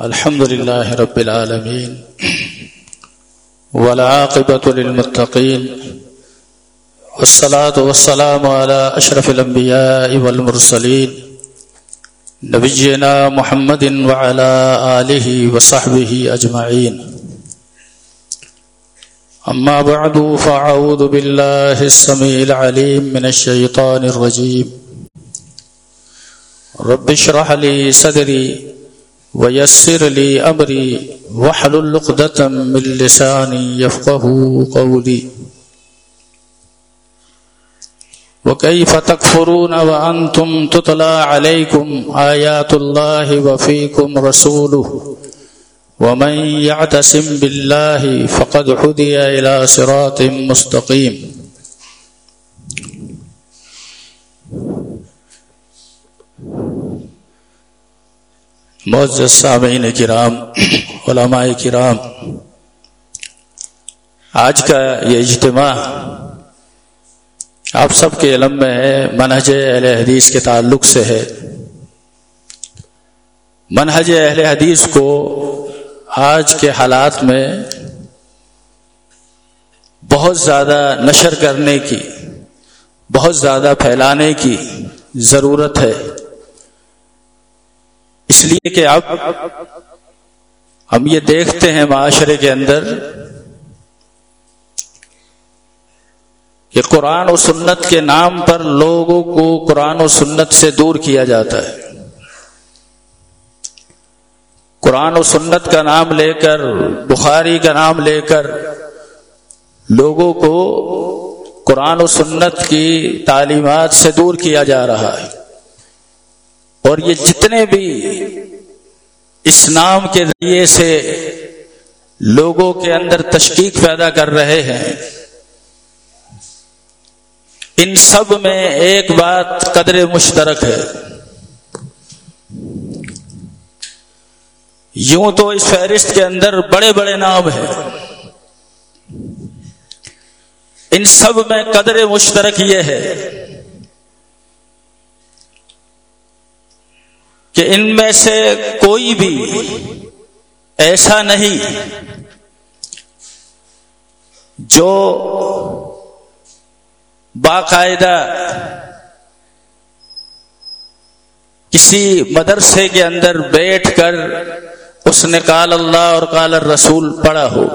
الحمد لله رب العالمين والعاقبة للمتقين والصلاة والسلام على أشرف الأنبياء والمرسلين نبينا محمد وعلى آله وصحبه أجمعين أما بعد فأعوذ بالله السميع العليم من الشيطان الرجيم رب اشرح لي صدري ويسر لي أمري وحل لقدة من لساني يفقه قولي. وكيف تكفرون وأنتم تطلى عليكم آيات الله وفيكم رسوله ومن يعتسم بالله فقد حدي إلى صراط مستقيم. معزز سامعین کرام، علماء کرام، آج کا یہ اجتماع آپ سب کے علم میں ہے، منہج اہل حدیث کے تعلق سے ہے۔ منہج اہل حدیث کو آج کے حالات میں بہت زیادہ نشر کرنے کی، بہت زیادہ پھیلانے کی ضرورت ہے۔ اس لیے کہ اب ہم یہ دیکھتے ہیں معاشرے کے اندر کہ قرآن و سنت کے نام پر لوگوں کو قرآن و سنت سے دور کیا جاتا ہے۔ قرآن و سنت کا نام لے کر، بخاری کا نام لے کر لوگوں کو قرآن و سنت کی تعلیمات سے دور کیا جا رہا ہے۔ اور یہ جتنے بھی اس نام کے ذریعے سے لوگوں کے اندر تشکیق پیدا کر رہے ہیں، ان سب میں ایک بات قدر مشترک ہے۔ یوں تو اس فہرست کے اندر بڑے بڑے نام ہیں۔ ان سب میں قدر مشترک یہ ہے۔ کہ ان میں سے کوئی بھی ایسا نہیں جو باقاعدہ کسی مدرسے کے اندر بیٹھ کر اس نے کال اللہ اور کال رسول پڑھا ہو۔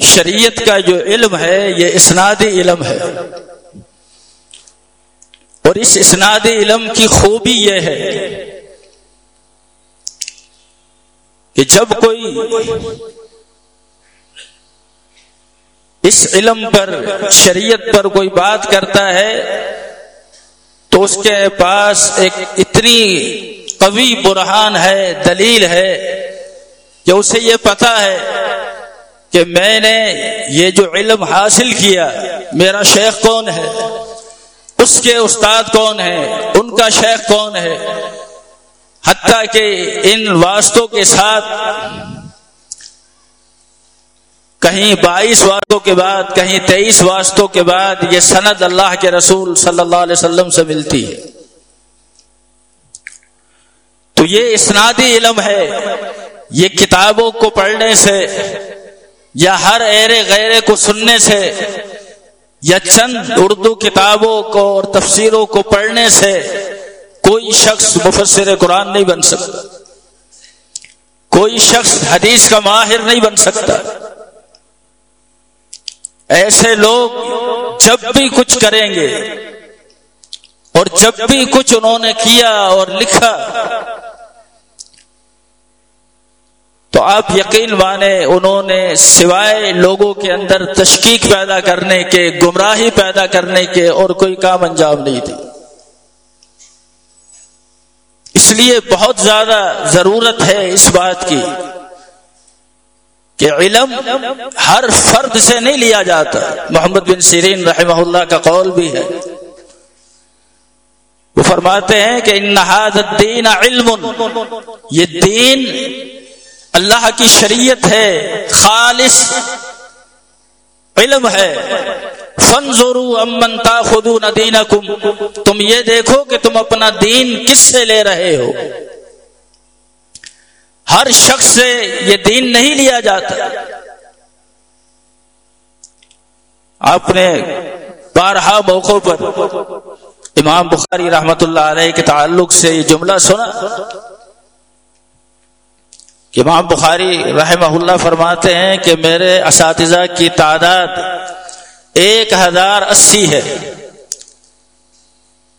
شریعت کا جو علم ہے، یہ اسنادی علم ہے۔ اور اس اسناد علم کی خوبی یہ ہے کہ جب کوئی اس علم پر، شریعت پر کوئی بات کرتا ہے، تو اس کے پاس ایک اتنی قوی برہان ہے، دلیل ہے کہ اسے یہ پتا ہے کہ میں نے یہ جو علم حاصل کیا، میرا شیخ کون ہے؟ اس کے استاد کون ہیں ان کا شیخ کون ہے؟ حتیٰ کہ ان واسطوں کے ساتھ کہیں بائیس واسطوں کے بعد، کہیں تیئیس واسطوں کے بعد یہ سند اللہ کے رسول صلی اللہ علیہ وسلم سے ملتی ہے۔ تو یہ اسنادی علم ہے۔ یہ کتابوں کو پڑھنے سے یا ہر ایرے غیرے کو سننے سے یا چند اردو کتابوں کو اور تفسیروں کو پڑھنے سے کوئی شخص مفسر قرآن نہیں بن سکتا۔ کوئی شخص حدیث کا ماہر نہیں بن سکتا۔ ایسے لوگ جب بھی کچھ کریں گے اور جب بھی کچھ انہوں نے کیا اور لکھا تو آپ یقین مانے انہوں نے سوائے لوگوں کے اندر تشکیق پیدا کرنے کے، گمراہی پیدا کرنے کے اور کوئی کام انجام نہیں دی۔ اس لیے بہت زیادہ ضرورت ہے اس بات کی کہ علم ہر فرد سے نہیں لیا جاتا۔ محمد بن سیرین رحمہ اللہ کا قول بھی ہے۔ وہ فرماتے ہیں کہ ان الدین علم، یہ دین اللہ کی شریعت ہے، خالص علم ہے۔ فن امنتا خدو ندین تم یہ دیکھو کہ تم اپنا دین کس سے لے رہے ہو۔ ہر شخص سے یہ دین نہیں لیا جاتا۔ آپ نے بارہا موقعوں پر امام بخاری رحمت اللہ علیہ کے تعلق سے یہ جملہ سنا۔ امام بخاری رحمہ اللہ فرماتے ہیں کہ میرے اساتذہ کی تعداد ایک ہزار اسی ہے۔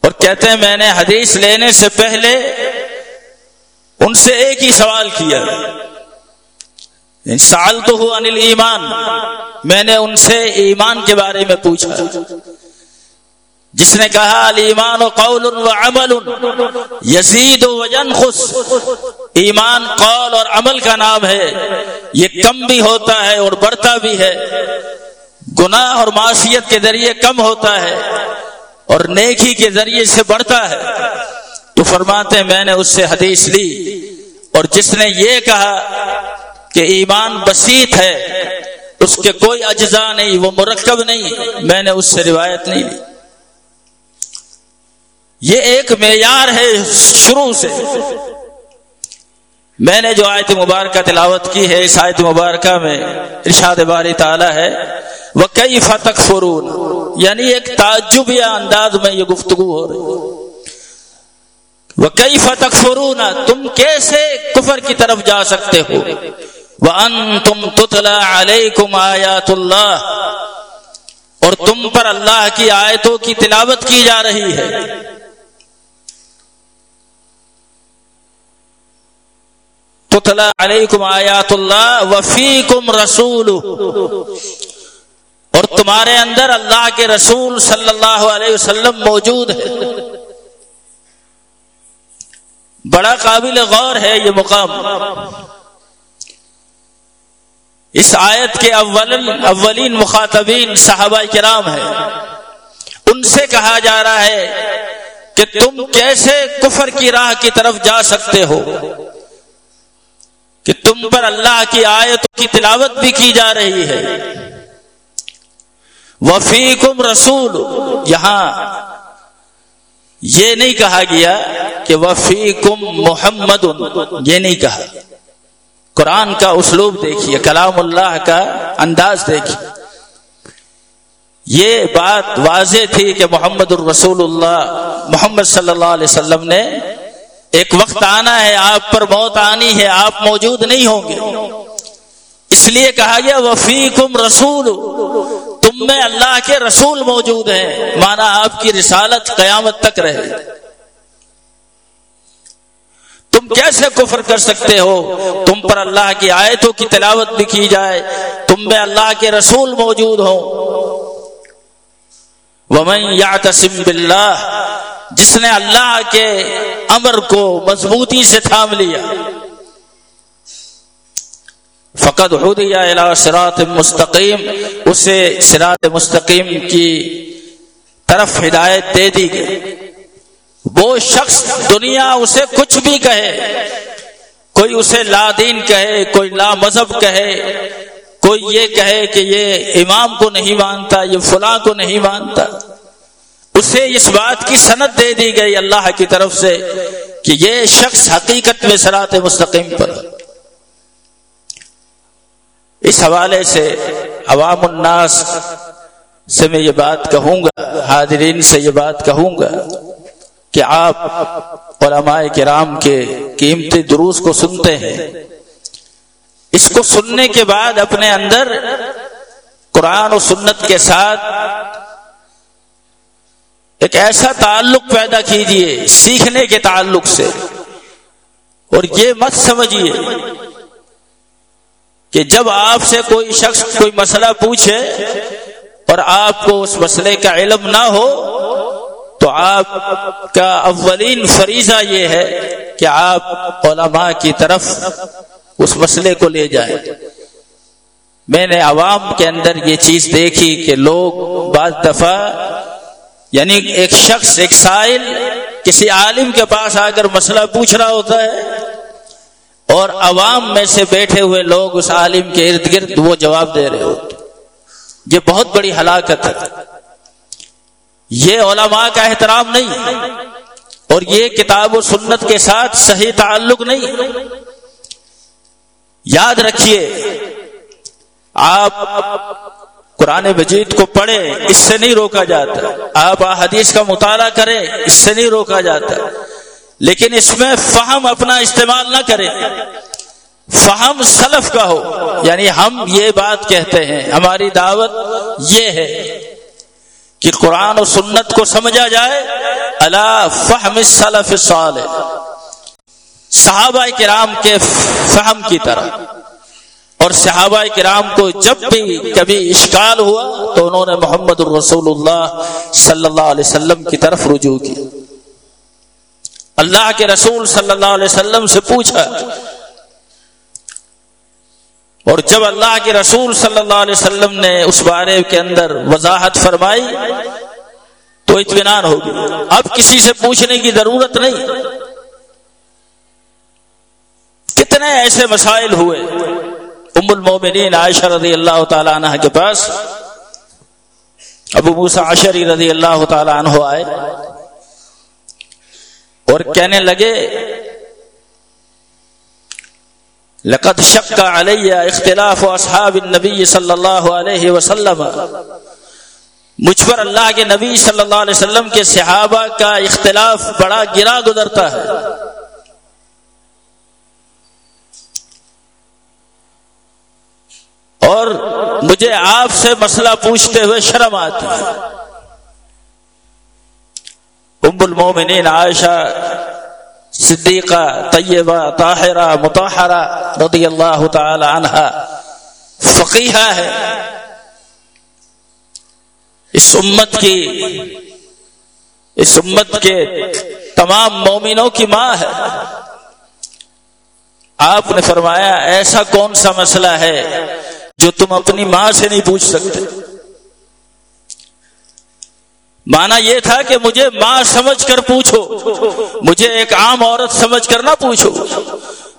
اور کہتے ہیں میں نے حدیث لینے سے پہلے ان سے ایک ہی سوال کیا۔ سال تو ہوا انل ایمان میں نے ان سے ایمان کے بارے میں پوچھا۔ جس نے کہا ایمان و قول و عمل یزید و خس ایمان، قول اور عمل کا نام ہے۔ یہ کم بھی ہوتا ہے اور بڑھتا بھی ہے۔ گناہ اور معاشیت کے ذریعے کم ہوتا ہے اور نیکی کے ذریعے سے بڑھتا ہے۔ تو فرماتے میں نے اس سے حدیث لی۔ اور جس نے یہ کہا کہ ایمان بسیط ہے، اس کے کوئی اجزاء نہیں، وہ مرکب نہیں۔ میں نے اس سے روایت نہیں لی۔ یہ ایک معیار ہے شروع سے۔ میں نے جو آیت مبارکہ تلاوت کی ہے، اس آیت مبارکہ میں ارشاد باری تعالی ہے وہ کئی فتق فرون یعنی ایک تعجب یا انداز میں یہ گفتگو ہو رہی وہ کئی فتق فرون تم کیسے کفر کی طرف جا سکتے ہو؟ وہ ان تم تتلا علیکم آیات اللہ اور تم پر اللہ کی آیتوں کی تلاوت کی جا رہی ہے۔ تتلا علیکم آیات اللہ وفیکم رسول اور تمہارے اندر اللہ کے رسول صلی اللہ علیہ وسلم موجود ہے بڑا قابل غور ہے یہ مقام. اس آیت کے اولین اولین مخاطبین صحابہ کرام ہیں. ان سے کہا جا رہا ہے کہ تم کیسے کفر کی راہ کی طرف جا سکتے ہو؟ کہ تم پر اللہ کی آیتوں کی تلاوت بھی کی جا رہی ہے۔ وفیکم رسول، یہاں یہ نہیں کہا گیا کہ وفیکم محمد، یہ نہیں کہا۔ قرآن کا اسلوب دیکھیے، کلام اللہ کا انداز دیکھیے۔ یہ بات واضح تھی کہ محمد الرسول اللہ، محمد صلی اللہ علیہ وسلم نے ایک وقت آنا ہے، آپ پر موت آنی ہے، آپ موجود نہیں ہوں گے۔ اس لیے کہا گیا وفیکم رسول۔ تم میں اللہ کے رسول موجود ہیں۔ مانا آپ کی رسالت قیامت تک رہے۔ تم کیسے کفر کر سکتے ہو؟ تم پر اللہ کی آیتوں کی تلاوت بھی کی جائے۔ تم میں اللہ کے رسول موجود ہو ومن یاتسم باللہ جس نے اللہ کے امر کو مضبوطی سے تھام لیا۔ فقط ہو دیا سرات مستقیم اسے سرات مستقیم کی طرف ہدایت دے دی گئی۔ وہ شخص دنیا اسے کچھ بھی کہے، کوئی اسے لا دین کہے، کوئی لا مذہب کہے کوئی یہ کہے کہ یہ امام کو نہیں مانتا، یہ فلاں کو نہیں مانتا۔ اسے اس بات کی سند دے دی گئی اللہ کی طرف سے کہ یہ شخص حقیقت میں سرات مستقیم پر۔ اس حوالے سے عوام الناس سے میں یہ بات کہوں گا، حاضرین سے یہ بات کہوں گا کہ آپ علماء کرام کے قیمتی دروس کو سنتے ہیں۔ اس کو سننے کے بعد اپنے اندر قرآن و سنت کے ساتھ ایک ایسا تعلق پیدا کیجیے سیکھنے کے تعلق سے اور یہ مت سمجھیے کہ جب آپ سے کوئی شخص کوئی مسئلہ پوچھے اور آپ کو اس مسئلے کا علم نہ ہو تو آپ کا اولین فریضہ یہ ہے کہ آپ علماء کی طرف اس مسئلے کو لے جائیں میں نے عوام کے اندر یہ چیز دیکھی کہ لوگ بعض دفعہ یعنی ایک شخص، ایک سائل کسی عالم کے پاس آ کر مسئلہ پوچھ رہا ہوتا ہے اور عوام میں سے بیٹھے ہوئے لوگ اس عالم کے ارد گرد وہ جواب دے رہے ہوتے یہ بہت بڑی ہلاکت ہے۔ یہ علماء کا احترام نہیں اور یہ کتاب و سنت کے ساتھ صحیح تعلق نہیں یاد رکھیے، آپ قرآن مجید کو پڑھیں، اس سے نہیں روکا جاتا۔ آپ حدیث کا مطالعہ کریں، اس سے نہیں روکا جاتا۔ لیکن اس میں فہم اپنا استعمال نہ کریں۔ فہم سلف کا ہو یعنی ہم یہ بات کہتے ہیں، ہماری دعوت یہ ہے کہ قرآن و سنت کو سمجھا جائے اللہ فہم سلف صالح صحابہ کرام کے فہم کی طرح۔ اور صحابہ کرام کو جب بھی کبھی اشکال ہوا تو انہوں نے محمد الرسول اللہ صلی اللہ علیہ وسلم کی طرف رجوع کی اللہ کے رسول صلی اللہ علیہ وسلم سے پوچھا۔ اور جب اللہ کے رسول صلی اللہ علیہ وسلم نے اس بارے کے اندر وضاحت فرمائی تو اطمینان ہوگی اب کسی سے پوچھنے کی ضرورت نہیں۔ کتنے ایسے مسائل ہوئے۔ ام المومنین عائشہ رضی اللہ تعالی عنہ کے پاس ابو موسا عشری رضی اللہ تعالی عنہ آئے اور کہنے لگے، لقد شک علیہ اختلاف اصحاب النبی صلی اللہ علیہ وسلم. مجھ پر اللہ کے نبی صلی اللہ علیہ وسلم کے صحابہ کا اختلاف بڑا گرا گزرتا ہے۔ اور مجھے آپ سے مسئلہ پوچھتے ہوئے شرم آتی ہے۔ ام المومنین عائشہ صدیقہ، طیبہ، طاہرہ متحرہ رضی اللہ تعالی عنہ فقیحہ ہے۔ اس امت کی، اس امت کے تمام مومنوں کی ماں ہے۔ آپ نے فرمایا، ایسا کون سا مسئلہ ہے جو تم اپنی ماں سے نہیں پوچھ سکتے۔ مانا یہ تھا کہ مجھے ماں سمجھ کر پوچھو۔ مجھے ایک عام عورت سمجھ کر نہ پوچھو۔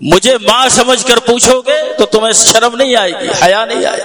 مجھے ماں سمجھ کر پوچھو گے تو تمہیں شرم نہیں آئے گی، حیا نہیں آئے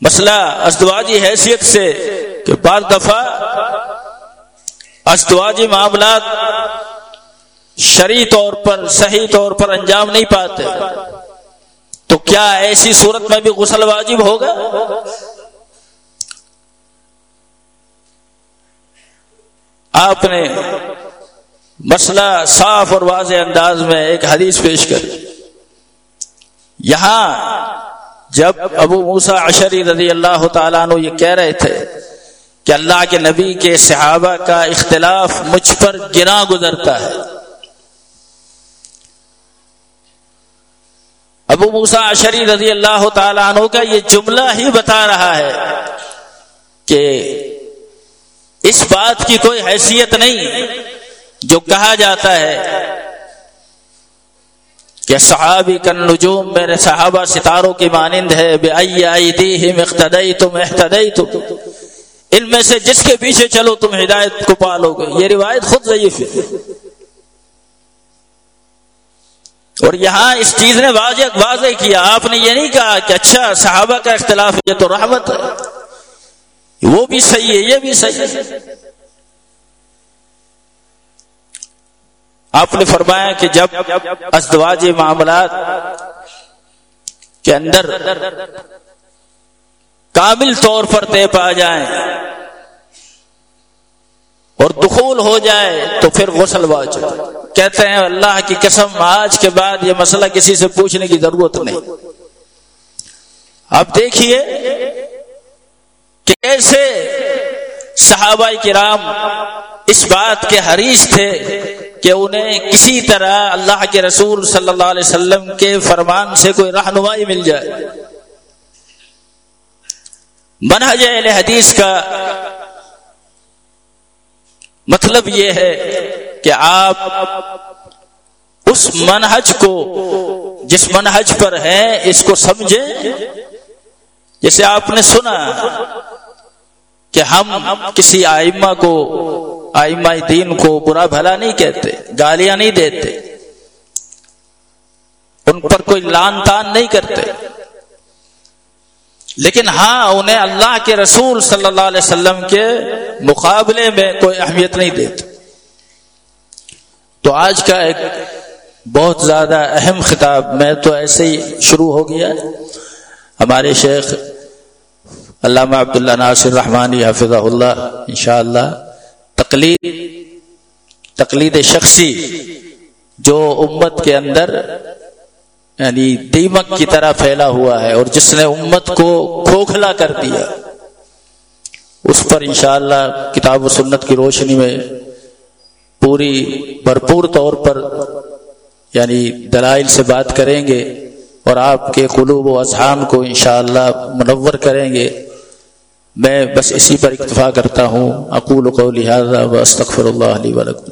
مسئلہ ازدواجی حیثیت سے کہ بعض دفعہ ازدواجی معاملات شرعی طور پر، صحیح طور پر انجام نہیں پاتے۔ تو کیا ایسی صورت میں بھی غسل واجب ہوگا؟ آپ نے مسئلہ صاف اور واضح انداز میں ایک حدیث پیش کر یہاں جب ابو موسا عشری رضی اللہ تعالیٰ عنہ یہ کہہ رہے تھے کہ اللہ کے نبی کے صحابہ کا اختلاف مجھ پر گنا گزرتا ہے۔ ابو موسا عشری رضی اللہ تعالیٰ عنہ کا یہ جملہ ہی بتا رہا ہے کہ اس بات کی کوئی حیثیت نہیں جو کہا جاتا ہے کہ صحابی کن نجوم میرے صحابہ ستاروں کی مانند ہے، بے آئی آئی دی اختدئی تم احتدئی تم ان میں سے جس کے پیچھے چلو تم ہدایت کو پالو گے۔ یہ روایت خود ضعیف ہے۔ اور یہاں اس چیز نے واضح واضح کیا۔ آپ نے یہ نہیں کہا کہ اچھا صحابہ کا اختلاف یہ تو رحمت ہے۔ وہ بھی صحیح ہے، یہ بھی صحیح ہے۔ آپ نے فرمایا کہ جب ازدواج معاملات کے اندر کامل طور پر طے پا جائیں اور دخول ہو جائے تو پھر غسل واجب۔ کہتے ہیں اللہ کی قسم، آج کے بعد یہ مسئلہ کسی سے پوچھنے کی ضرورت نہیں۔ اب دیکھیے کیسے صحابہ کرام اس بات کے حریث تھے کہ انہیں کسی طرح اللہ کے رسول صلی اللہ علیہ وسلم کے فرمان سے کوئی رہنمائی مل جائے۔ منہج اہل حدیث کا مطلب یہ ہے کہ آپ اس منہج کو جس منہج پر ہیں، اس کو سمجھیں۔ جیسے آپ نے سنا کہ ہم کسی آئمہ کو، آئمہ دین کو برا بھلا نہیں کہتے، گالیاں نہیں دیتے۔ ان پر کوئی لان تان نہیں کرتے۔ لیکن ہاں انہیں اللہ کے رسول صلی اللہ علیہ وسلم کے مقابلے میں کوئی اہمیت نہیں دیتے۔ تو آج کا ایک بہت زیادہ اہم خطاب میں تو ایسے ہی شروع ہو گیا ہمارے شیخ علامہ عبداللہ ناصر رحمانی حافظ اللہ، انشاءاللہ اللہ تقلید تقلید شخصی جو امت کے اندر یعنی دیمک کی طرح پھیلا ہوا ہے اور جس نے امت کو کھوکھلا کر دیا، اس پر انشاءاللہ کتاب و سنت کی روشنی میں پوری بھرپور طور پر یعنی دلائل سے بات کریں گے اور آپ کے قلوب و اذہان کو انشاءاللہ منور کریں گے۔ میں بس اسی پر اکتفا کرتا ہوں۔ اقول قولی و استغفر اللہ علیہ ولکم